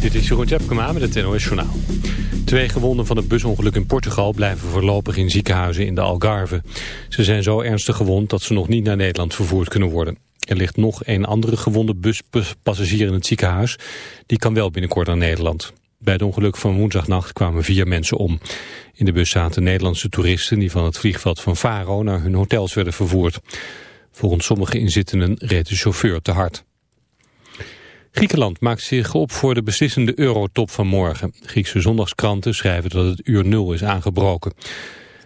Dit is Jeroen Tjepkema met het NOS Journaal. Twee gewonden van het busongeluk in Portugal blijven voorlopig in ziekenhuizen in de Algarve. Ze zijn zo ernstig gewond dat ze nog niet naar Nederland vervoerd kunnen worden. Er ligt nog een andere gewonde buspassagier in het ziekenhuis. Die kan wel binnenkort naar Nederland. Bij het ongeluk van woensdagnacht kwamen vier mensen om. In de bus zaten Nederlandse toeristen die van het vliegveld van Faro naar hun hotels werden vervoerd. Volgens sommige inzittenden reed de chauffeur te hard. Griekenland maakt zich op voor de beslissende eurotop van morgen. Griekse zondagskranten schrijven dat het uur nul is aangebroken.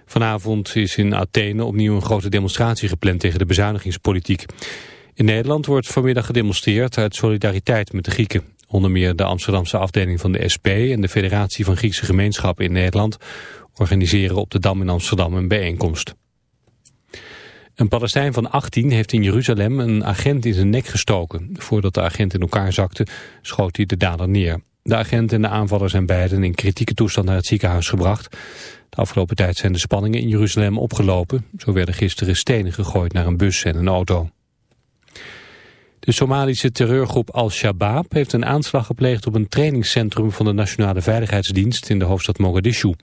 Vanavond is in Athene opnieuw een grote demonstratie gepland tegen de bezuinigingspolitiek. In Nederland wordt vanmiddag gedemonstreerd uit solidariteit met de Grieken. Onder meer de Amsterdamse afdeling van de SP en de Federatie van Griekse Gemeenschappen in Nederland organiseren op de Dam in Amsterdam een bijeenkomst. Een Palestijn van 18 heeft in Jeruzalem een agent in zijn nek gestoken. Voordat de agent in elkaar zakte, schoot hij de dader neer. De agent en de aanvaller zijn beiden in kritieke toestand naar het ziekenhuis gebracht. De afgelopen tijd zijn de spanningen in Jeruzalem opgelopen. Zo werden gisteren stenen gegooid naar een bus en een auto. De Somalische terreurgroep Al-Shabaab heeft een aanslag gepleegd op een trainingscentrum van de Nationale Veiligheidsdienst in de hoofdstad Mogadishu.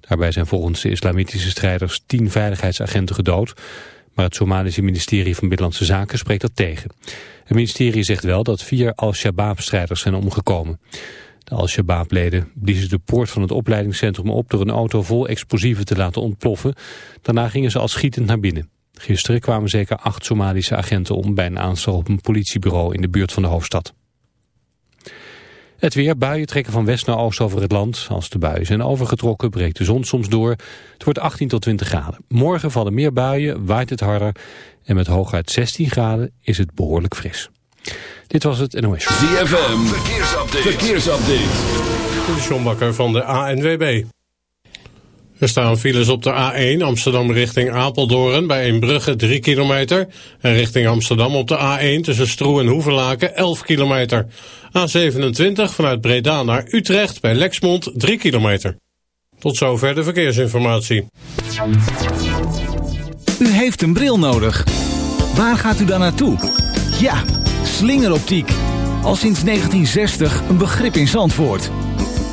Daarbij zijn volgens de islamitische strijders tien veiligheidsagenten gedood. Maar het Somalische ministerie van Binnenlandse Zaken spreekt dat tegen. Het ministerie zegt wel dat vier Al-Shabaab-strijders zijn omgekomen. De Al-Shabaab-leden bliezen de poort van het opleidingscentrum op... door een auto vol explosieven te laten ontploffen. Daarna gingen ze al schietend naar binnen. Gisteren kwamen zeker acht Somalische agenten om... bij een aanslag op een politiebureau in de buurt van de hoofdstad. Het weer, buien trekken van west naar oost over het land. Als de buien zijn overgetrokken, breekt de zon soms door. Het wordt 18 tot 20 graden. Morgen vallen meer buien, waait het harder. En met hooguit 16 graden is het behoorlijk fris. Dit was het NOS. ZFM, verkeersupdate. verkeersupdate. De John Bakker van de ANWB. Er staan files op de A1 Amsterdam richting Apeldoorn bij Eembrugge 3 kilometer. En richting Amsterdam op de A1 tussen Stroe en Hoevelaken 11 kilometer. A27 vanuit Breda naar Utrecht bij Lexmond 3 kilometer. Tot zover de verkeersinformatie. U heeft een bril nodig. Waar gaat u dan naartoe? Ja, slingeroptiek. Al sinds 1960 een begrip in Zandvoort.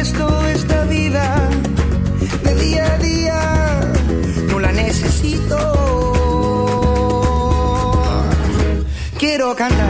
resto esta vida de día a día, no la necesito. Quiero cantar.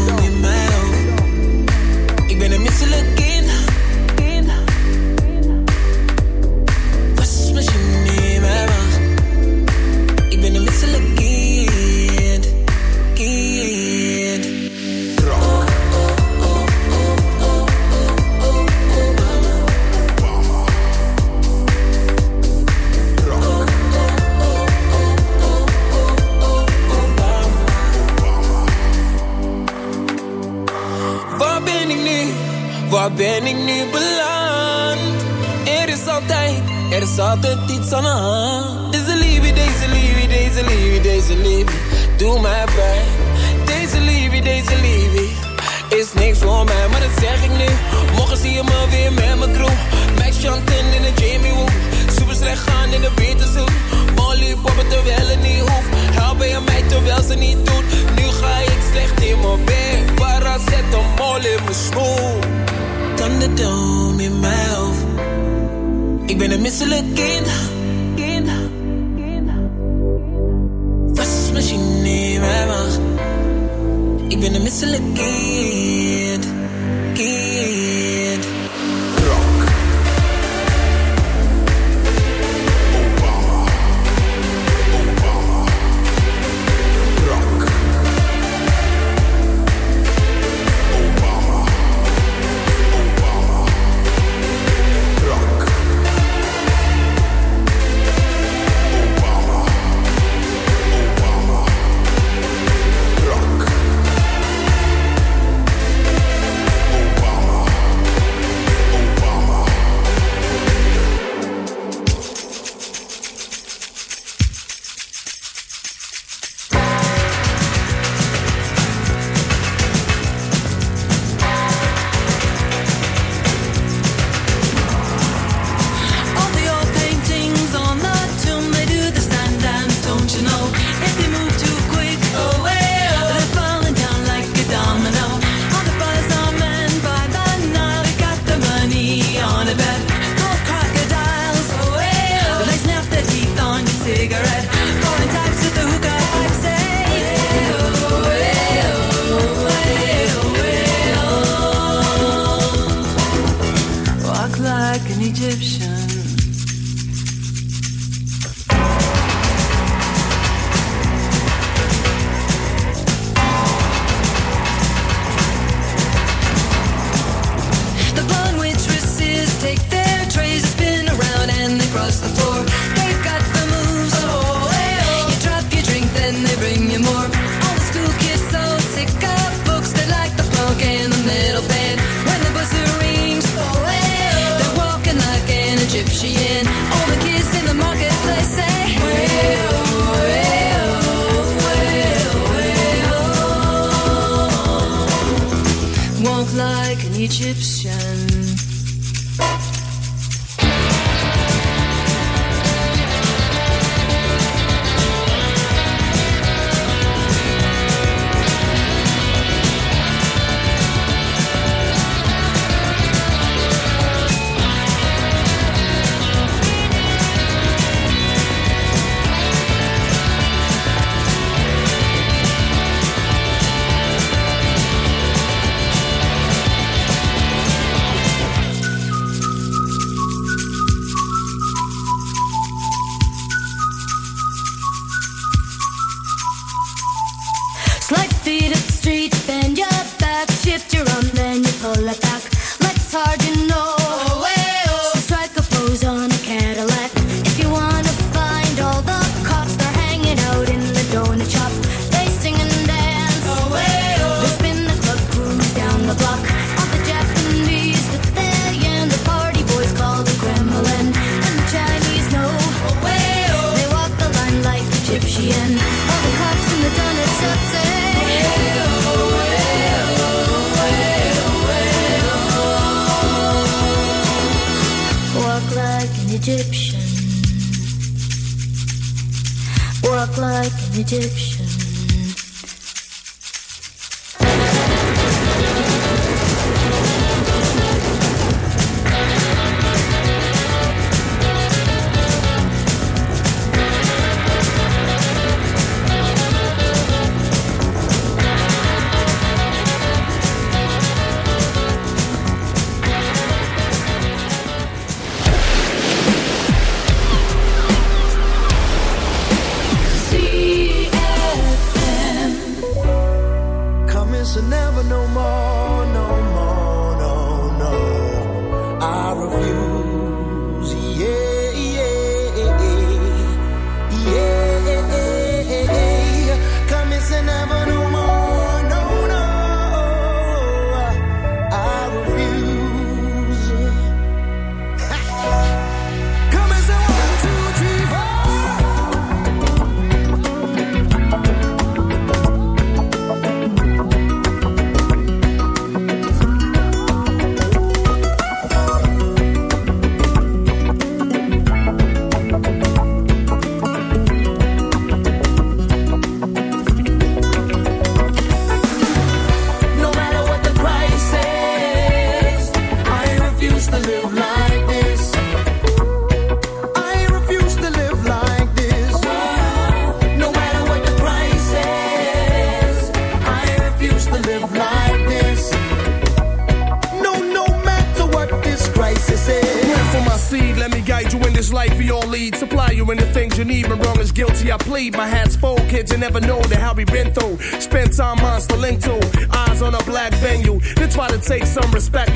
Never know the how we been through. Spent time monster link to eyes on a black venue. They try to take some respect,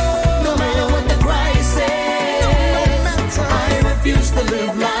used to live my.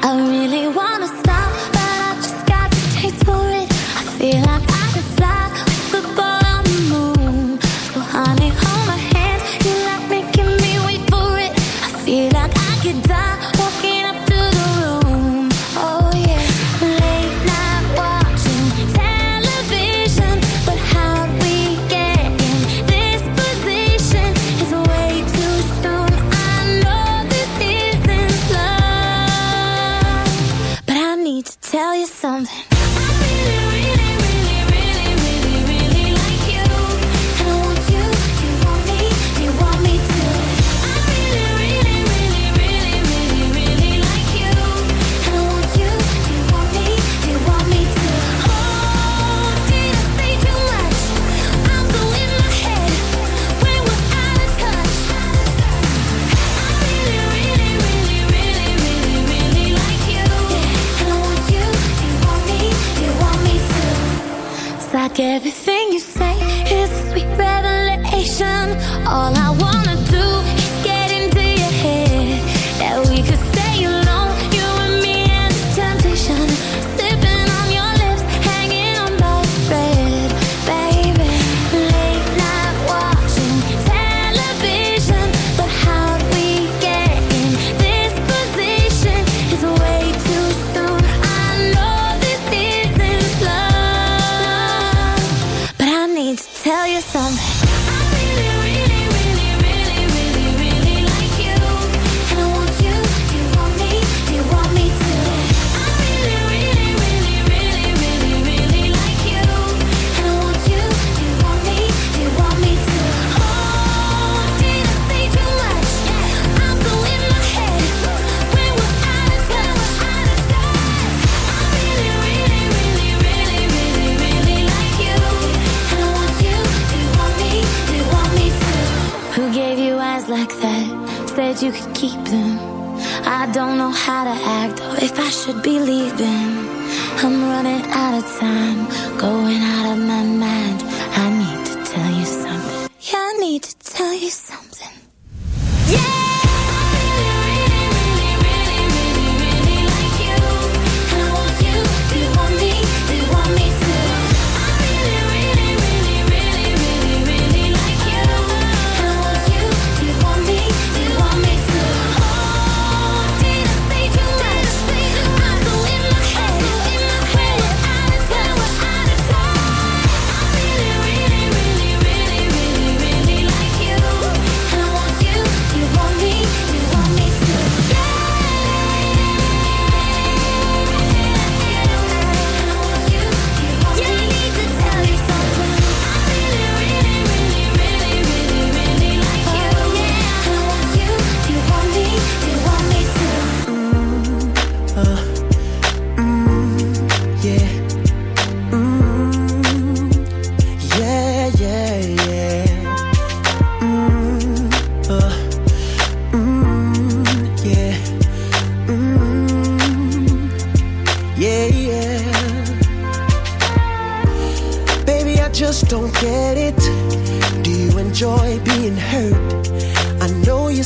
I really wanna should be leaving.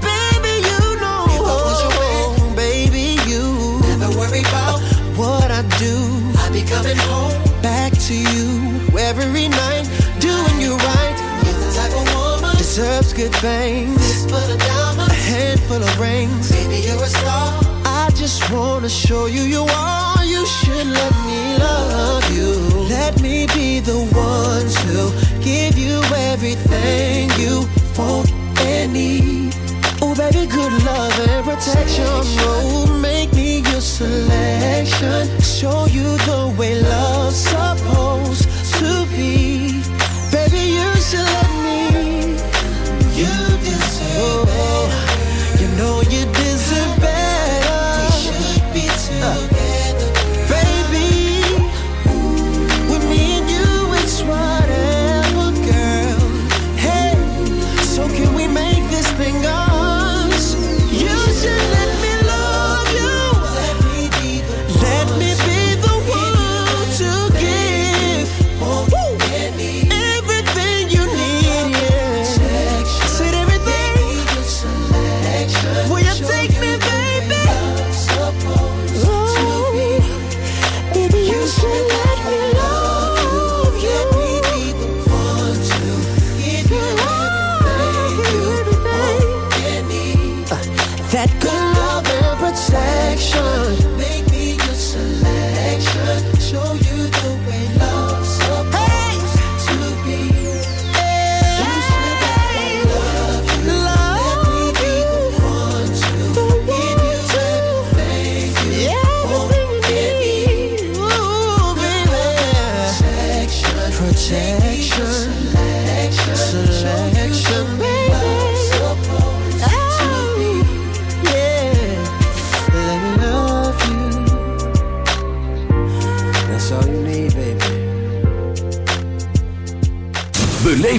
Baby, you know. I your oh, baby, you. Never what I do. I be coming home. Back to you every night, doing you right. You're the type of woman. Deserves good things. A handful of rings. Baby, you're a star. I just wanna show you you are. You should let me love you. Let me be the one to give you everything you want need. Oh, baby, good love and protection. Oh, make me your selection. Show you the way love's supposed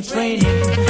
it's raining.